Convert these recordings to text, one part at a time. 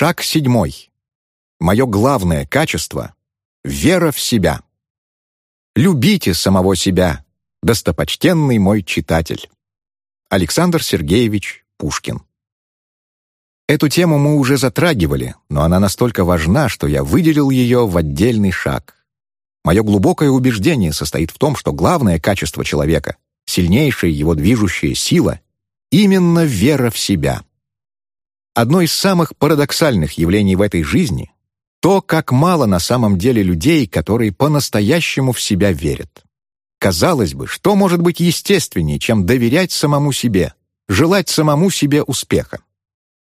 Шаг седьмой. Мое главное качество — вера в себя. Любите самого себя, достопочтенный мой читатель. Александр Сергеевич Пушкин. Эту тему мы уже затрагивали, но она настолько важна, что я выделил ее в отдельный шаг. Мое глубокое убеждение состоит в том, что главное качество человека, сильнейшая его движущая сила — именно вера в себя. Одно из самых парадоксальных явлений в этой жизни — то, как мало на самом деле людей, которые по-настоящему в себя верят. Казалось бы, что может быть естественнее, чем доверять самому себе, желать самому себе успеха?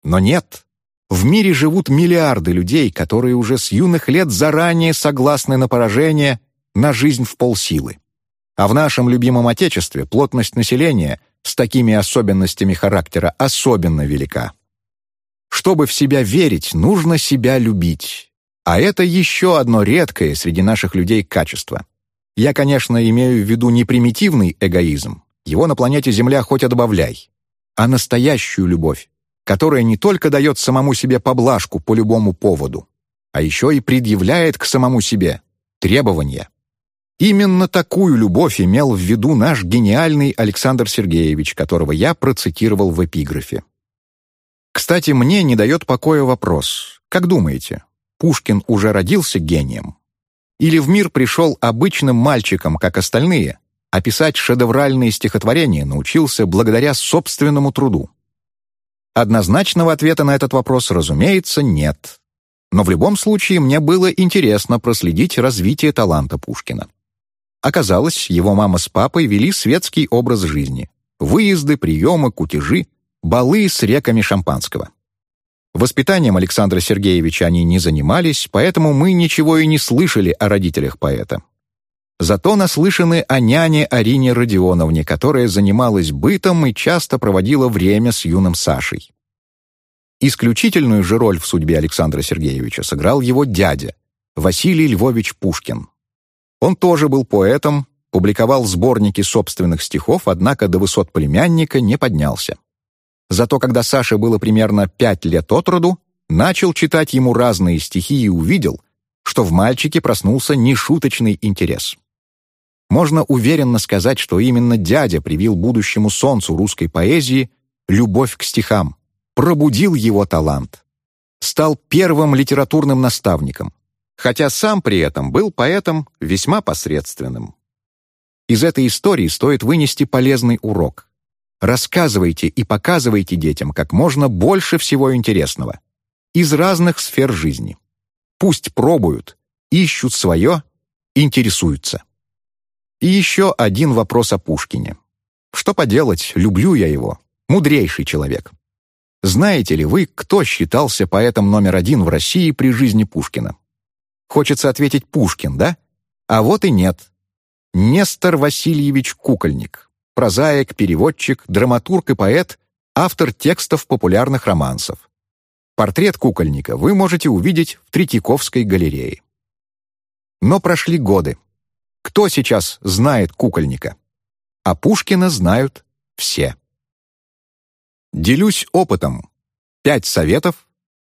Но нет. В мире живут миллиарды людей, которые уже с юных лет заранее согласны на поражение, на жизнь в полсилы. А в нашем любимом Отечестве плотность населения с такими особенностями характера особенно велика. Чтобы в себя верить, нужно себя любить. А это еще одно редкое среди наших людей качество. Я, конечно, имею в виду не примитивный эгоизм, его на планете Земля хоть отбавляй, а настоящую любовь, которая не только дает самому себе поблажку по любому поводу, а еще и предъявляет к самому себе требования. Именно такую любовь имел в виду наш гениальный Александр Сергеевич, которого я процитировал в эпиграфе. Кстати, мне не дает покоя вопрос. Как думаете, Пушкин уже родился гением? Или в мир пришел обычным мальчиком, как остальные, а писать шедевральные стихотворения научился благодаря собственному труду? Однозначного ответа на этот вопрос, разумеется, нет. Но в любом случае мне было интересно проследить развитие таланта Пушкина. Оказалось, его мама с папой вели светский образ жизни. Выезды, приемы, кутежи, балы с реками шампанского. Воспитанием Александра Сергеевича они не занимались, поэтому мы ничего и не слышали о родителях поэта. Зато наслышаны о няне Арине Родионовне, которая занималась бытом и часто проводила время с юным Сашей. Исключительную же роль в судьбе Александра Сергеевича сыграл его дядя, Василий Львович Пушкин. Он тоже был поэтом, публиковал сборники собственных стихов, однако до высот племянника не поднялся. Зато когда Саше было примерно пять лет от роду, начал читать ему разные стихи и увидел, что в мальчике проснулся нешуточный интерес. Можно уверенно сказать, что именно дядя привил будущему солнцу русской поэзии любовь к стихам, пробудил его талант. Стал первым литературным наставником, хотя сам при этом был поэтом весьма посредственным. Из этой истории стоит вынести полезный урок. Рассказывайте и показывайте детям как можно больше всего интересного. Из разных сфер жизни. Пусть пробуют, ищут свое, интересуются. И еще один вопрос о Пушкине. Что поделать, люблю я его. Мудрейший человек. Знаете ли вы, кто считался поэтом номер один в России при жизни Пушкина? Хочется ответить Пушкин, да? А вот и нет. Нестор Васильевич Кукольник прозаик, переводчик, драматург и поэт, автор текстов популярных романсов. Портрет кукольника вы можете увидеть в Третьяковской галерее. Но прошли годы. Кто сейчас знает кукольника? А Пушкина знают все. Делюсь опытом. Пять советов,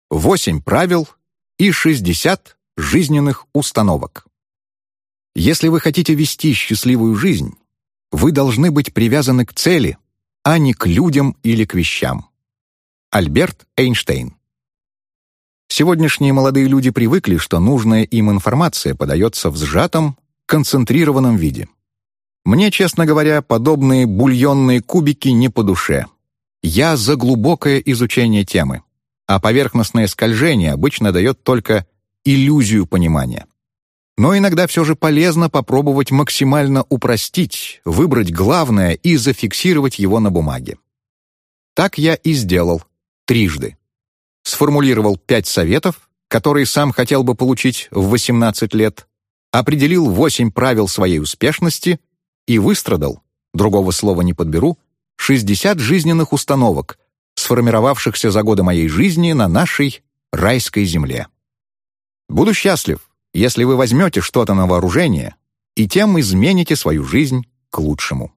восемь правил и шестьдесят жизненных установок. Если вы хотите вести счастливую жизнь, вы должны быть привязаны к цели, а не к людям или к вещам. Альберт Эйнштейн Сегодняшние молодые люди привыкли, что нужная им информация подается в сжатом, концентрированном виде. Мне, честно говоря, подобные бульонные кубики не по душе. Я за глубокое изучение темы, а поверхностное скольжение обычно дает только иллюзию понимания. Но иногда все же полезно попробовать максимально упростить, выбрать главное и зафиксировать его на бумаге. Так я и сделал. Трижды. Сформулировал пять советов, которые сам хотел бы получить в 18 лет, определил восемь правил своей успешности и выстрадал, другого слова не подберу, 60 жизненных установок, сформировавшихся за годы моей жизни на нашей райской земле. Буду счастлив, если вы возьмете что-то на вооружение и тем измените свою жизнь к лучшему.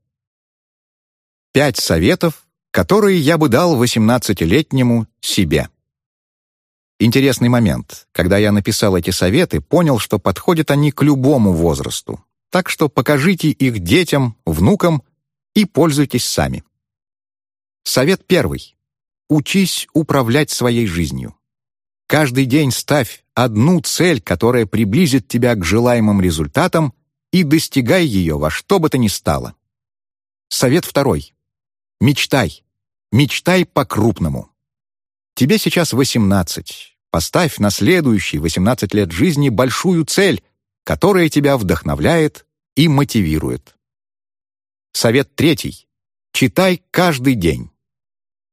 Пять советов, которые я бы дал 18-летнему себе. Интересный момент. Когда я написал эти советы, понял, что подходят они к любому возрасту. Так что покажите их детям, внукам и пользуйтесь сами. Совет первый. Учись управлять своей жизнью. Каждый день ставь одну цель, которая приблизит тебя к желаемым результатам, и достигай ее во что бы то ни стало. Совет второй. Мечтай. Мечтай по-крупному. Тебе сейчас 18. Поставь на следующие 18 лет жизни большую цель, которая тебя вдохновляет и мотивирует. Совет третий. Читай каждый день.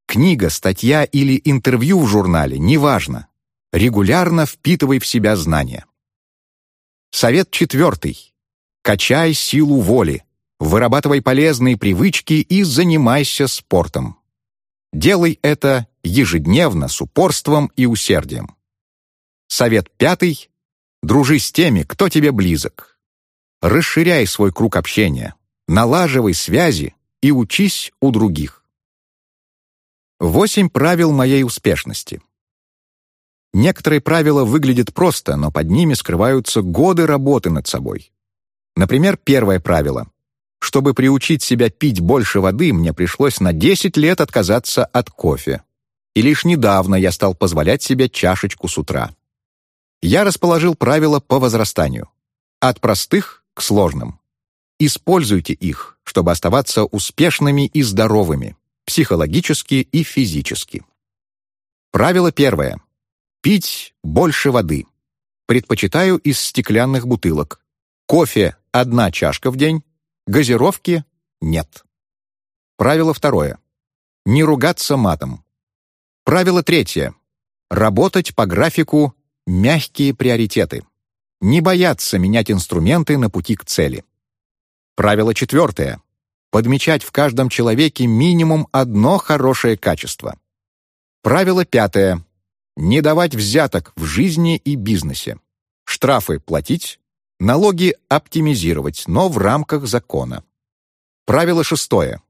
Книга, статья или интервью в журнале, неважно. Регулярно впитывай в себя знания. Совет четвертый. Качай силу воли, вырабатывай полезные привычки и занимайся спортом. Делай это ежедневно с упорством и усердием. Совет пятый. Дружи с теми, кто тебе близок. Расширяй свой круг общения, налаживай связи и учись у других. Восемь правил моей успешности. Некоторые правила выглядят просто, но под ними скрываются годы работы над собой. Например, первое правило. Чтобы приучить себя пить больше воды, мне пришлось на 10 лет отказаться от кофе. И лишь недавно я стал позволять себе чашечку с утра. Я расположил правила по возрастанию. От простых к сложным. Используйте их, чтобы оставаться успешными и здоровыми, психологически и физически. Правило первое. Пить больше воды. Предпочитаю из стеклянных бутылок. Кофе – одна чашка в день, газировки – нет. Правило второе. Не ругаться матом. Правило третье. Работать по графику «мягкие приоритеты». Не бояться менять инструменты на пути к цели. Правило четвертое. Подмечать в каждом человеке минимум одно хорошее качество. Правило пятое. Не давать взяток в жизни и бизнесе. Штрафы платить, налоги оптимизировать, но в рамках закона. Правило шестое.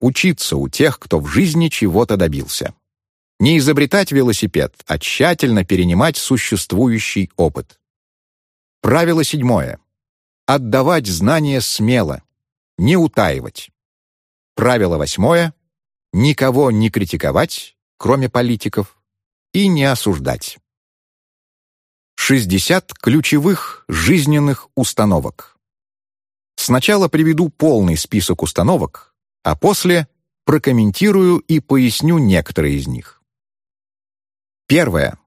Учиться у тех, кто в жизни чего-то добился. Не изобретать велосипед, а тщательно перенимать существующий опыт. Правило седьмое. Отдавать знания смело, не утаивать. Правило восьмое. Никого не критиковать, кроме политиков, и не осуждать. 60 ключевых жизненных установок. Сначала приведу полный список установок, а после прокомментирую и поясню некоторые из них. Первое.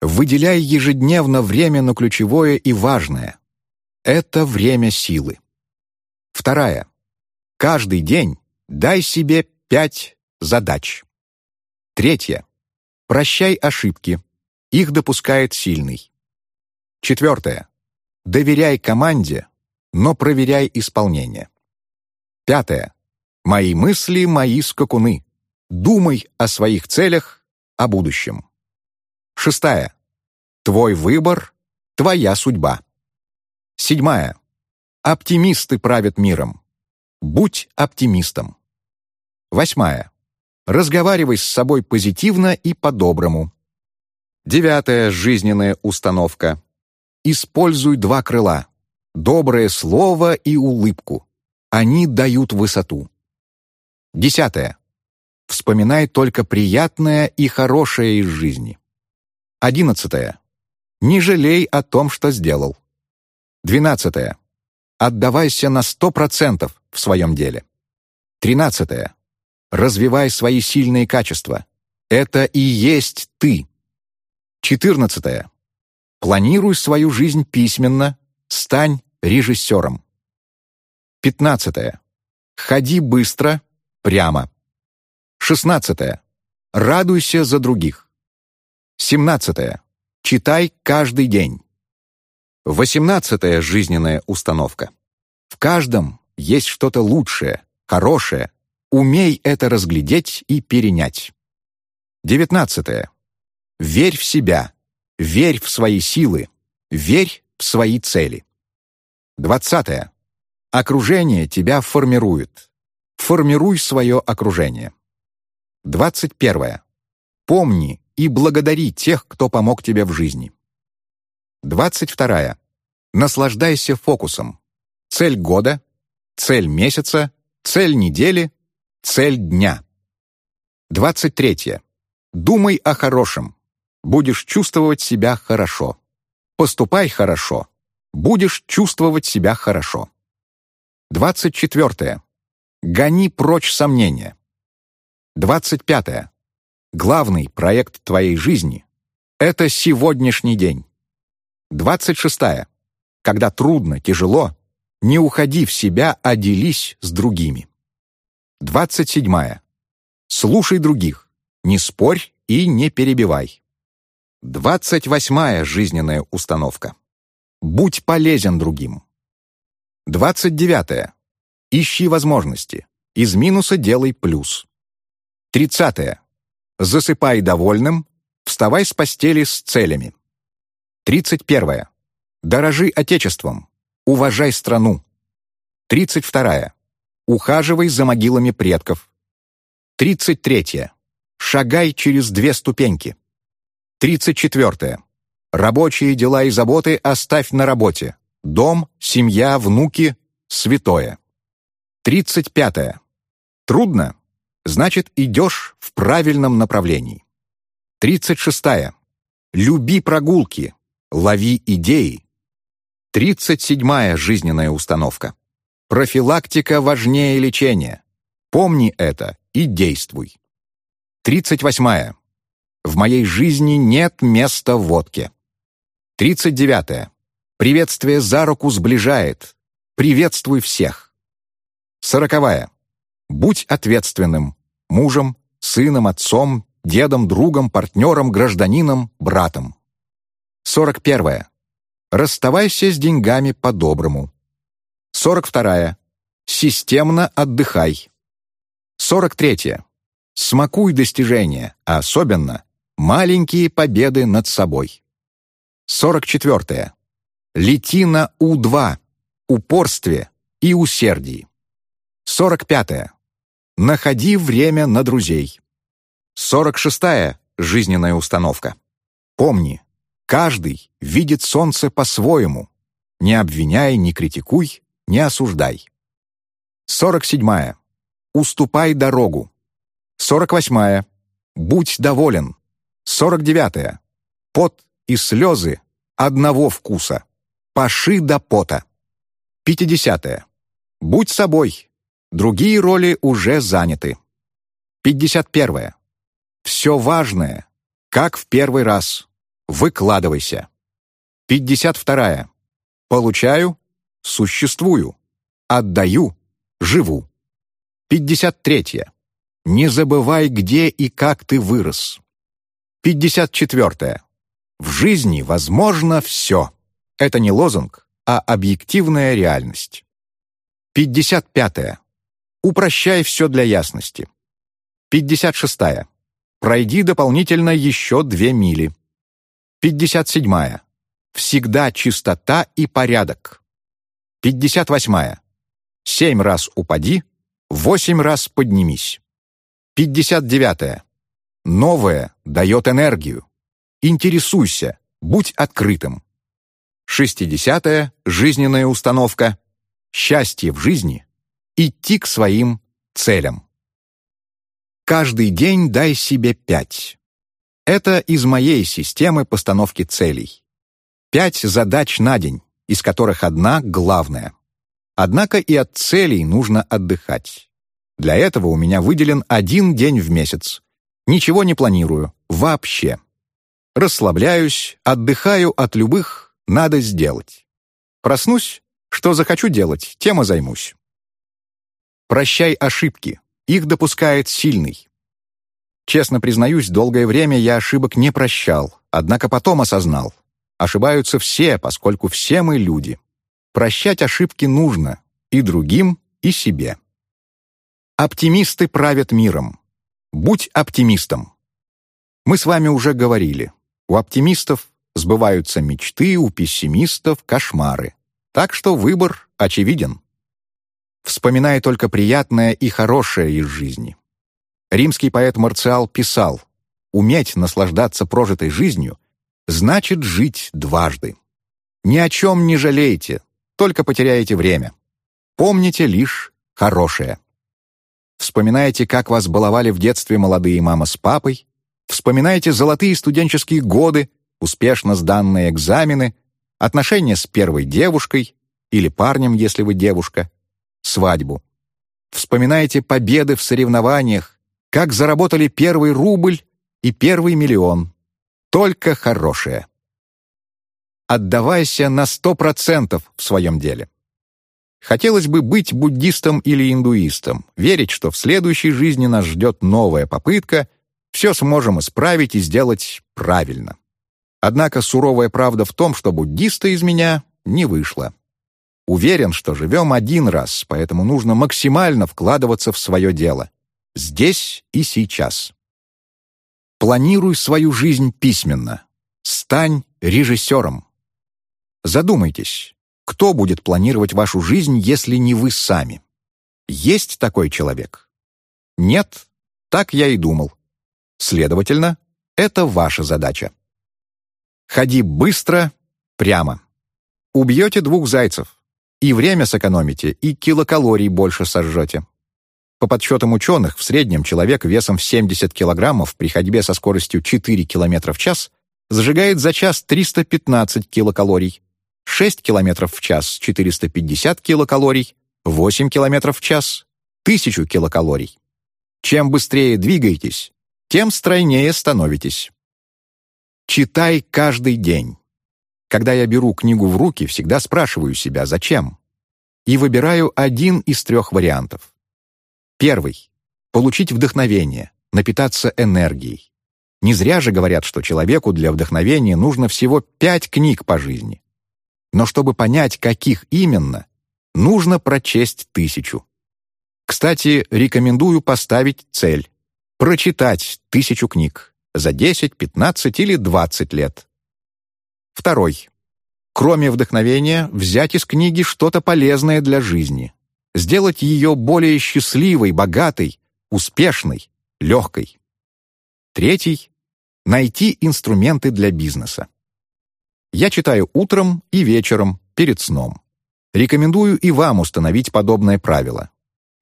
Выделяй ежедневно время на ключевое и важное. Это время силы. Вторая. Каждый день дай себе пять задач. Третье. Прощай ошибки. Их допускает сильный. Четвертое. Доверяй команде, но проверяй исполнение. Пятое. Мои мысли — мои скакуны. Думай о своих целях, о будущем. Шестая. Твой выбор — твоя судьба. Седьмая. Оптимисты правят миром. Будь оптимистом. Восьмая. Разговаривай с собой позитивно и по-доброму. Девятая жизненная установка. Используй два крыла. Доброе слово и улыбку. Они дают высоту. Десятое. Вспоминай только приятное и хорошее из жизни. Одиннадцатое. Не жалей о том, что сделал. Двенадцатое. Отдавайся на сто процентов в своем деле. Тринадцатое. Развивай свои сильные качества. Это и есть ты. Четырнадцатое. Планируй свою жизнь письменно, стань режиссером. Пятнадцатое. Ходи быстро, прямо. Шестнадцатое. Радуйся за других. Семнадцатое. Читай каждый день. Восемнадцатая жизненная установка. В каждом есть что-то лучшее, хорошее, Умей это разглядеть и перенять. Девятнадцатое. Верь в себя, верь в свои силы, верь в свои цели. Двадцатое. Окружение тебя формирует. Формируй свое окружение. Двадцать первое. Помни, и благодари тех, кто помог тебе в жизни. 22. Наслаждайся фокусом. Цель года, цель месяца, цель недели, цель дня. 23. Думай о хорошем. Будешь чувствовать себя хорошо. Поступай хорошо. Будешь чувствовать себя хорошо. 24. Гони прочь сомнения. 25. Главный проект твоей жизни — это сегодняшний день. 26. Когда трудно, тяжело, не уходи в себя, а делись с другими. 27. Слушай других, не спорь и не перебивай. 28. жизненная установка. Будь полезен другим. 29. Ищи возможности. Из минуса делай плюс. 30. Засыпай довольным, вставай с постели с целями. 31. Дорожи Отечеством, уважай страну. 32. Ухаживай за могилами предков. 33. Шагай через две ступеньки. 34. Рабочие дела и заботы оставь на работе. Дом, семья, внуки — святое. 35. Трудно? Значит, идешь в правильном направлении. 36. Люби прогулки, лови идеи. 37. жизненная установка. Профилактика важнее лечения. Помни это и действуй. 38. В моей жизни нет места водке. 39. Приветствие за руку сближает. Приветствуй всех. 40. Будь ответственным. Мужем, сыном, отцом, дедом, другом, партнером, гражданином, братом. 41. Расставайся с деньгами по-доброму. 42. Системно отдыхай. 43. Смакуй достижения, а особенно маленькие победы над собой. 44. Лети на У-2, упорстве и усердии. 45. Находи время на друзей. 46. Жизненная установка. Помни, каждый видит солнце по-своему. Не обвиняй, не критикуй, не осуждай. 47. Уступай дорогу. 48. Будь доволен. 49. Пот и слезы одного вкуса. Паши до пота. 50. Будь собой. Другие роли уже заняты. 51. Все важное, как в первый раз. Выкладывайся. 52. Получаю, существую. Отдаю, живу. 53. Не забывай, где и как ты вырос. 54. В жизни возможно все. Это не лозунг, а объективная реальность. 55. Упрощай все для ясности. 56. Пройди дополнительно еще две мили. 57. Всегда чистота и порядок. 58. Семь раз упади, восемь раз поднимись. 59. Новое дает энергию. Интересуйся, будь открытым. 60. Жизненная установка. Счастье в жизни — идти к своим целям. Каждый день дай себе пять. Это из моей системы постановки целей. Пять задач на день, из которых одна главная. Однако и от целей нужно отдыхать. Для этого у меня выделен один день в месяц. Ничего не планирую, вообще. Расслабляюсь, отдыхаю от любых «надо сделать». Проснусь, что захочу делать, тем и займусь. Прощай ошибки, их допускает сильный. Честно признаюсь, долгое время я ошибок не прощал, однако потом осознал. Ошибаются все, поскольку все мы люди. Прощать ошибки нужно и другим, и себе. Оптимисты правят миром. Будь оптимистом. Мы с вами уже говорили. У оптимистов сбываются мечты, у пессимистов — кошмары. Так что выбор очевиден. Вспоминая только приятное и хорошее из жизни. Римский поэт Марциал писал уметь наслаждаться прожитой жизнью, значит жить дважды. Ни о чем не жалейте, только потеряете время. Помните лишь хорошее. Вспоминайте, как вас баловали в детстве молодые мама с папой. Вспоминайте золотые студенческие годы, успешно сданные экзамены, отношения с первой девушкой или парнем, если вы девушка, свадьбу. Вспоминайте победы в соревнованиях, как заработали первый рубль и первый миллион. Только хорошее. Отдавайся на сто процентов в своем деле. Хотелось бы быть буддистом или индуистом, верить, что в следующей жизни нас ждет новая попытка, все сможем исправить и сделать правильно. Однако суровая правда в том, что буддиста из меня не вышло. Уверен, что живем один раз, поэтому нужно максимально вкладываться в свое дело. Здесь и сейчас. Планируй свою жизнь письменно. Стань режиссером. Задумайтесь, кто будет планировать вашу жизнь, если не вы сами? Есть такой человек? Нет? Так я и думал. Следовательно, это ваша задача. Ходи быстро, прямо. Убьете двух зайцев. И время сэкономите, и килокалорий больше сожжете. По подсчетам ученых, в среднем человек весом в 70 килограммов при ходьбе со скоростью 4 км в час сжигает за час 315 килокалорий, 6 км в час — 450 килокалорий, 8 км в час — 1000 килокалорий. Чем быстрее двигаетесь, тем стройнее становитесь. Читай каждый день. Когда я беру книгу в руки, всегда спрашиваю себя, зачем? И выбираю один из трех вариантов. Первый — получить вдохновение, напитаться энергией. Не зря же говорят, что человеку для вдохновения нужно всего пять книг по жизни. Но чтобы понять, каких именно, нужно прочесть тысячу. Кстати, рекомендую поставить цель — прочитать тысячу книг за 10, 15 или 20 лет. Второй. Кроме вдохновения, взять из книги что-то полезное для жизни сделать ее более счастливой, богатой, успешной, легкой. Третий — найти инструменты для бизнеса. Я читаю утром и вечером, перед сном. Рекомендую и вам установить подобное правило.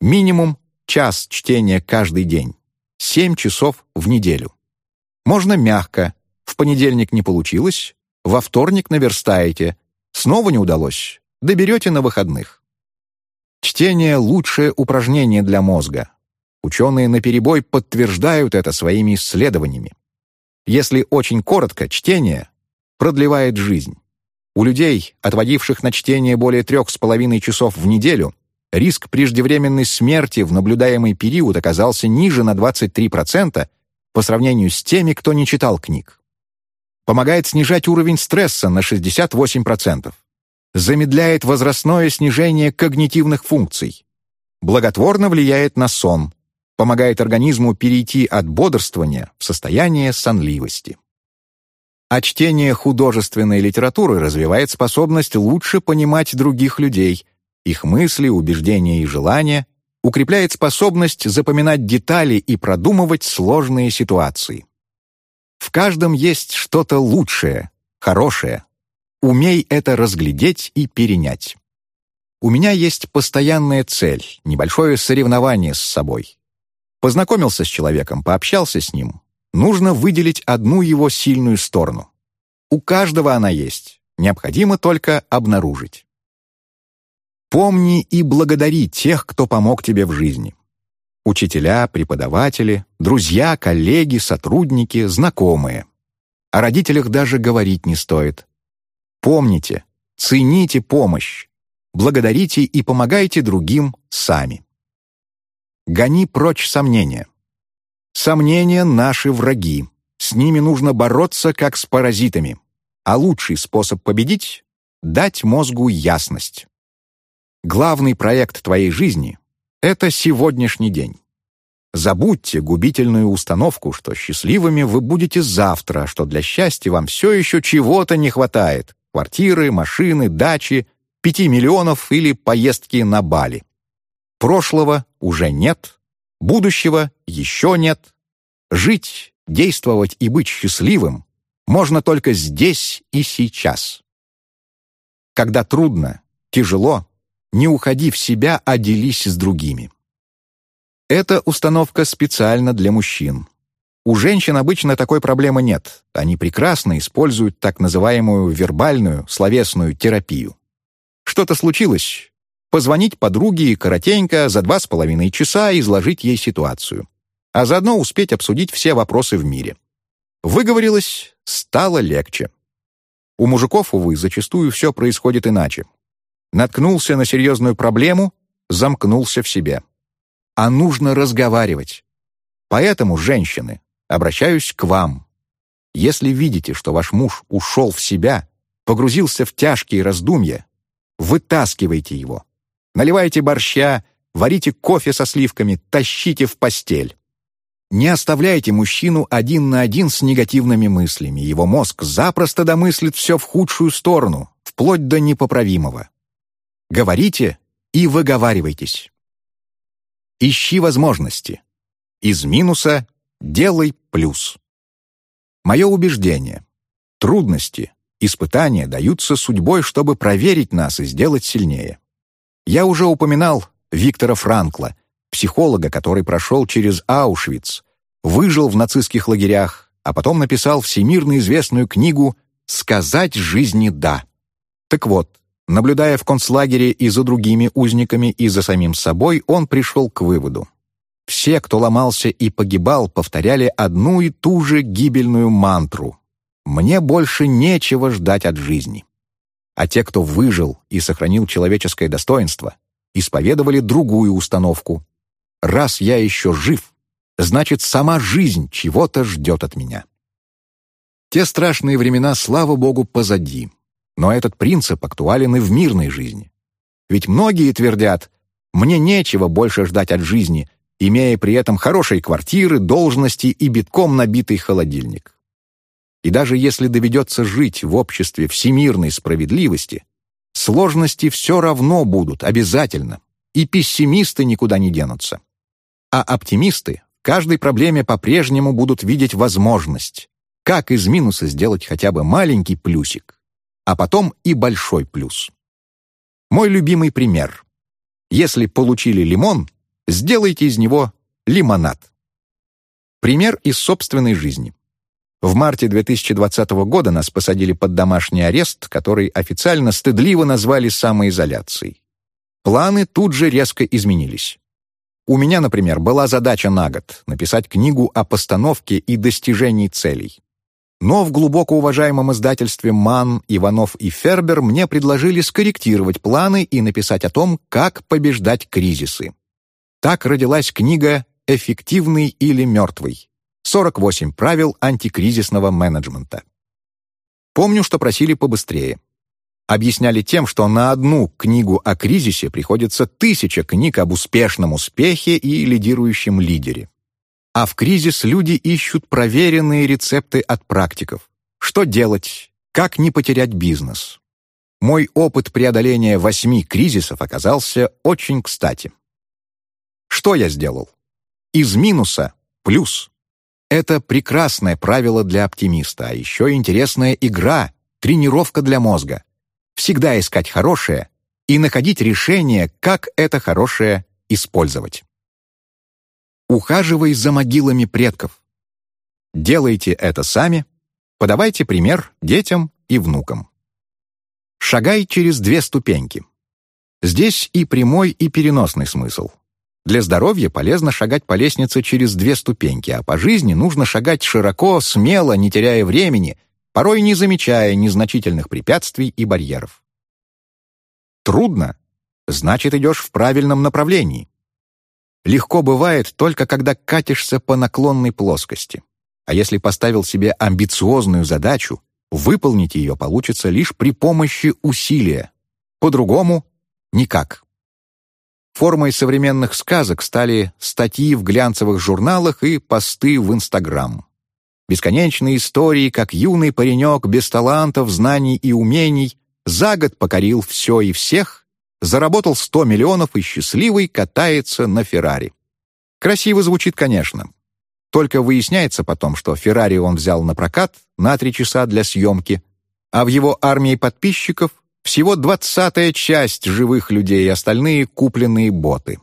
Минимум час чтения каждый день, 7 часов в неделю. Можно мягко, в понедельник не получилось, во вторник наверстаете, снова не удалось, доберете на выходных. Чтение — лучшее упражнение для мозга. Ученые наперебой подтверждают это своими исследованиями. Если очень коротко, чтение продлевает жизнь. У людей, отводивших на чтение более трех с половиной часов в неделю, риск преждевременной смерти в наблюдаемый период оказался ниже на 23% по сравнению с теми, кто не читал книг. Помогает снижать уровень стресса на 68% замедляет возрастное снижение когнитивных функций, благотворно влияет на сон, помогает организму перейти от бодрствования в состояние сонливости. А чтение художественной литературы развивает способность лучше понимать других людей, их мысли, убеждения и желания, укрепляет способность запоминать детали и продумывать сложные ситуации. В каждом есть что-то лучшее, хорошее, Умей это разглядеть и перенять. У меня есть постоянная цель, небольшое соревнование с собой. Познакомился с человеком, пообщался с ним. Нужно выделить одну его сильную сторону. У каждого она есть, необходимо только обнаружить. Помни и благодари тех, кто помог тебе в жизни. Учителя, преподаватели, друзья, коллеги, сотрудники, знакомые. О родителях даже говорить не стоит. Помните, цените помощь, благодарите и помогайте другим сами. Гони прочь сомнения. Сомнения — наши враги. С ними нужно бороться, как с паразитами. А лучший способ победить — дать мозгу ясность. Главный проект твоей жизни — это сегодняшний день. Забудьте губительную установку, что счастливыми вы будете завтра, что для счастья вам все еще чего-то не хватает, Квартиры, машины, дачи, пяти миллионов или поездки на Бали. Прошлого уже нет, будущего еще нет. Жить действовать и быть счастливым можно только здесь и сейчас. Когда трудно, тяжело, не уходи в себя, а делись с другими. Эта установка специально для мужчин. У женщин обычно такой проблемы нет. Они прекрасно используют так называемую вербальную, словесную терапию. Что-то случилось? Позвонить подруге и коротенько за два с половиной часа изложить ей ситуацию. А заодно успеть обсудить все вопросы в мире. Выговорилась, стало легче. У мужиков, увы, зачастую все происходит иначе. Наткнулся на серьезную проблему, замкнулся в себе. А нужно разговаривать. Поэтому, женщины, обращаюсь к вам. Если видите, что ваш муж ушел в себя, погрузился в тяжкие раздумья, вытаскивайте его. Наливайте борща, варите кофе со сливками, тащите в постель. Не оставляйте мужчину один на один с негативными мыслями. Его мозг запросто домыслит все в худшую сторону, вплоть до непоправимого. Говорите и выговаривайтесь. Ищи возможности. Из минуса делай плюс. Мое убеждение. Трудности, испытания даются судьбой, чтобы проверить нас и сделать сильнее. Я уже упоминал Виктора Франкла, психолога, который прошел через Аушвиц, выжил в нацистских лагерях, а потом написал всемирно известную книгу «Сказать жизни да». Так вот, наблюдая в концлагере и за другими узниками, и за самим собой, он пришел к выводу. Все, кто ломался и погибал, повторяли одну и ту же гибельную мантру «Мне больше нечего ждать от жизни». А те, кто выжил и сохранил человеческое достоинство, исповедовали другую установку «Раз я еще жив, значит, сама жизнь чего-то ждет от меня». Те страшные времена, слава богу, позади. Но этот принцип актуален и в мирной жизни. Ведь многие твердят «мне нечего больше ждать от жизни», имея при этом хорошие квартиры, должности и битком набитый холодильник. И даже если доведется жить в обществе всемирной справедливости, сложности все равно будут обязательно, и пессимисты никуда не денутся. А оптимисты в каждой проблеме по-прежнему будут видеть возможность, как из минуса сделать хотя бы маленький плюсик, а потом и большой плюс. Мой любимый пример. Если получили лимон, сделайте из него лимонад. Пример из собственной жизни. В марте 2020 года нас посадили под домашний арест, который официально стыдливо назвали самоизоляцией. Планы тут же резко изменились. У меня, например, была задача на год — написать книгу о постановке и достижении целей. Но в глубоко уважаемом издательстве «Ман», «Иванов» и «Фербер» мне предложили скорректировать планы и написать о том, как побеждать кризисы. Так родилась книга «Эффективный или мертвый. 48 правил антикризисного менеджмента». Помню, что просили побыстрее. Объясняли тем, что на одну книгу о кризисе приходится тысяча книг об успешном успехе и лидирующем лидере. А в кризис люди ищут проверенные рецепты от практиков. Что делать? Как не потерять бизнес? Мой опыт преодоления восьми кризисов оказался очень кстати. Что я сделал? Из минуса — плюс. Это прекрасное правило для оптимиста, а еще интересная игра, тренировка для мозга. Всегда искать хорошее и находить решение, как это хорошее использовать. Ухаживай за могилами предков. Делайте это сами, подавайте пример детям и внукам. Шагай через две ступеньки. Здесь и прямой, и переносный смысл. Для здоровья полезно шагать по лестнице через две ступеньки, а по жизни нужно шагать широко, смело, не теряя времени, порой не замечая незначительных препятствий и барьеров. Трудно? Значит, идешь в правильном направлении. Легко бывает только когда катишься по наклонной плоскости. А если поставил себе амбициозную задачу, выполнить ее получится лишь при помощи усилия. По-другому — никак. Формой современных сказок стали статьи в глянцевых журналах и посты в Инстаграм. Бесконечные истории, как юный паренек без талантов, знаний и умений за год покорил все и всех, заработал 100 миллионов и счастливый катается на Феррари. Красиво звучит, конечно. Только выясняется потом, что Феррари он взял на прокат на три часа для съемки, а в его армии подписчиков всего двадцатая часть живых людей остальные купленные боты.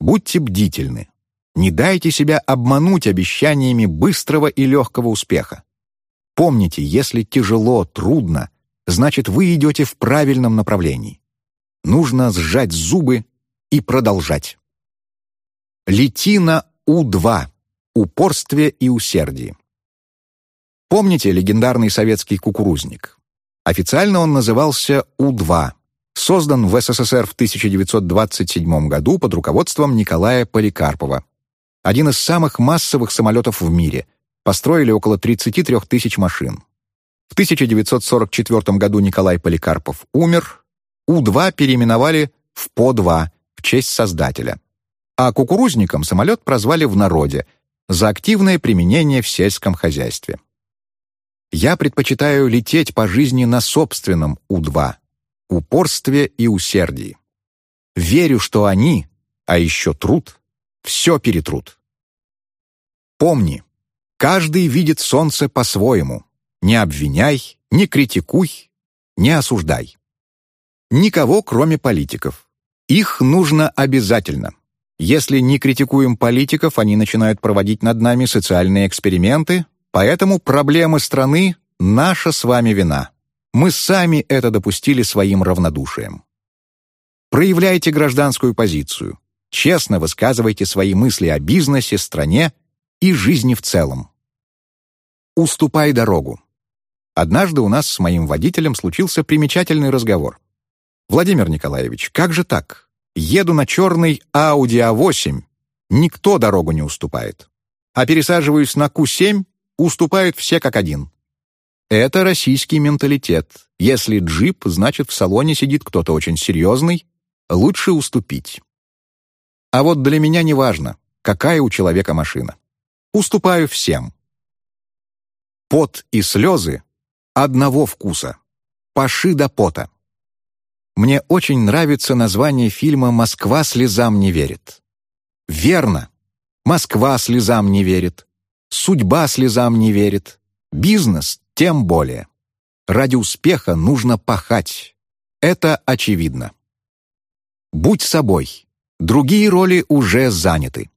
Будьте бдительны. Не дайте себя обмануть обещаниями быстрого и легкого успеха. Помните, если тяжело, трудно, значит, вы идете в правильном направлении. Нужно сжать зубы и продолжать. Лети на У-2 упорстве и усердии. Помните легендарный советский кукурузник? Официально он назывался У-2, создан в СССР в 1927 году под руководством Николая Поликарпова. Один из самых массовых самолетов в мире. Построили около 33 тысяч машин. В 1944 году Николай Поликарпов умер. У-2 переименовали в По-2 в честь создателя. А кукурузником самолет прозвали в народе — за активное применение в сельском хозяйстве. Я предпочитаю лететь по жизни на собственном У-2, упорстве и усердии. Верю, что они, а еще труд, все перетрут. Помни, каждый видит солнце по-своему. Не обвиняй, не критикуй, не осуждай. Никого, кроме политиков. Их нужно обязательно. Если не критикуем политиков, они начинают проводить над нами социальные эксперименты, поэтому проблемы страны — наша с вами вина. Мы сами это допустили своим равнодушием. Проявляйте гражданскую позицию, честно высказывайте свои мысли о бизнесе, стране и жизни в целом. Уступай дорогу. Однажды у нас с моим водителем случился примечательный разговор. «Владимир Николаевич, как же так? Еду на черный Audi A8. Никто дорогу не уступает. А пересаживаюсь на Q7, уступают все как один. Это российский менталитет. Если джип, значит в салоне сидит кто-то очень серьезный, лучше уступить. А вот для меня не важно, какая у человека машина. Уступаю всем. Пот и слезы одного вкуса. Паши до пота. Мне очень нравится название фильма «Москва слезам не верит». Верно. Москва слезам не верит. Судьба слезам не верит. Бизнес тем более. Ради успеха нужно пахать. Это очевидно. Будь собой. Другие роли уже заняты.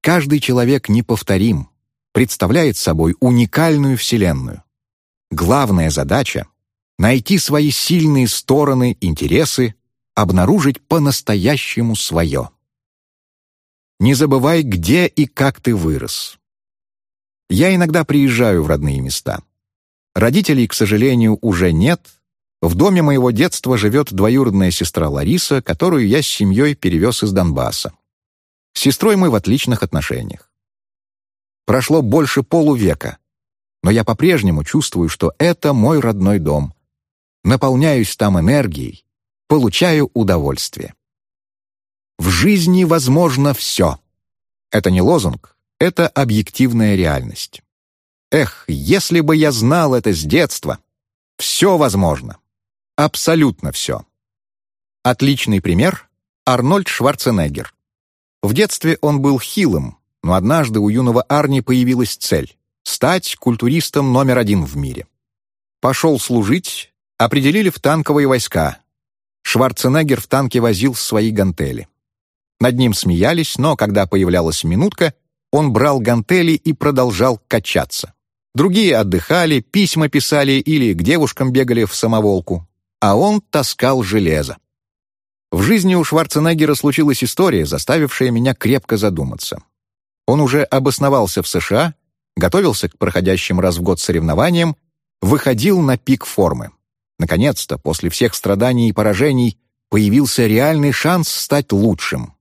Каждый человек неповторим, представляет собой уникальную вселенную. Главная задача найти свои сильные стороны, интересы, обнаружить по-настоящему свое. Не забывай, где и как ты вырос. Я иногда приезжаю в родные места. Родителей, к сожалению, уже нет. В доме моего детства живет двоюродная сестра Лариса, которую я с семьей перевез из Донбасса. С сестрой мы в отличных отношениях. Прошло больше полувека, но я по-прежнему чувствую, что это мой родной дом, наполняюсь там энергией, получаю удовольствие. В жизни возможно все. Это не лозунг, это объективная реальность. Эх, если бы я знал это с детства! Все возможно. Абсолютно все. Отличный пример — Арнольд Шварценеггер. В детстве он был хилым, но однажды у юного Арни появилась цель — стать культуристом номер один в мире. Пошел служить, Определили в танковые войска. Шварценеггер в танке возил свои гантели. Над ним смеялись, но когда появлялась минутка, он брал гантели и продолжал качаться. Другие отдыхали, письма писали или к девушкам бегали в самоволку, а он таскал железо. В жизни у Шварценеггера случилась история, заставившая меня крепко задуматься. Он уже обосновался в США, готовился к проходящим раз в год соревнованиям, выходил на пик формы. Наконец-то, после всех страданий и поражений, появился реальный шанс стать лучшим.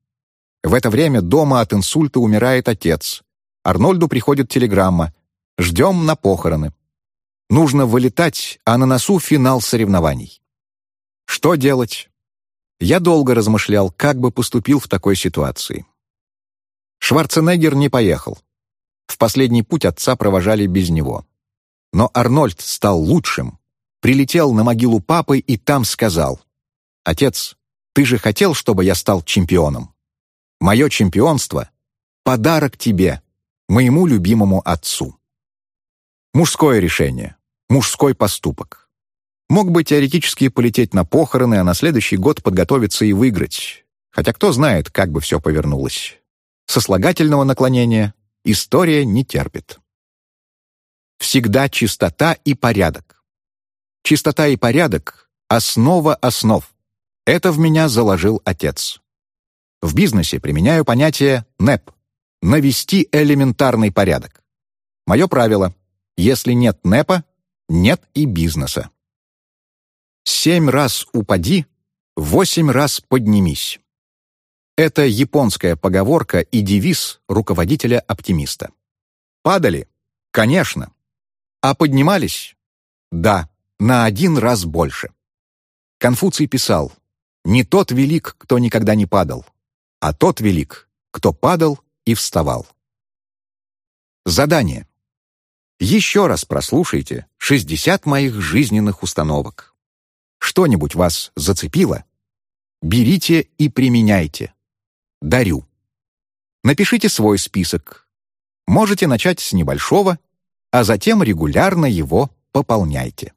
В это время дома от инсульта умирает отец. Арнольду приходит телеграмма. «Ждем на похороны». Нужно вылетать, а на носу финал соревнований. Что делать? Я долго размышлял, как бы поступил в такой ситуации. Шварценеггер не поехал. В последний путь отца провожали без него. Но Арнольд стал лучшим, прилетел на могилу папы и там сказал, «Отец, ты же хотел, чтобы я стал чемпионом? Мое чемпионство — подарок тебе, моему любимому отцу. Мужское решение, мужской поступок. Мог бы теоретически полететь на похороны, а на следующий год подготовиться и выиграть. Хотя кто знает, как бы все повернулось. Сослагательного наклонения история не терпит. Всегда чистота и порядок. Чистота и порядок — основа основ. Это в меня заложил отец. В бизнесе применяю понятие НЭП — навести элементарный порядок. Мое правило — если нет НЭПа, нет и бизнеса. «Семь раз упади, восемь раз поднимись». Это японская поговорка и девиз руководителя-оптимиста. Падали? Конечно. А поднимались? Да, на один раз больше. Конфуций писал, «Не тот велик, кто никогда не падал, а тот велик, кто падал и вставал». Задание. Еще раз прослушайте 60 моих жизненных установок что-нибудь вас зацепило, берите и применяйте. Дарю. Напишите свой список. Можете начать с небольшого, а затем регулярно его пополняйте.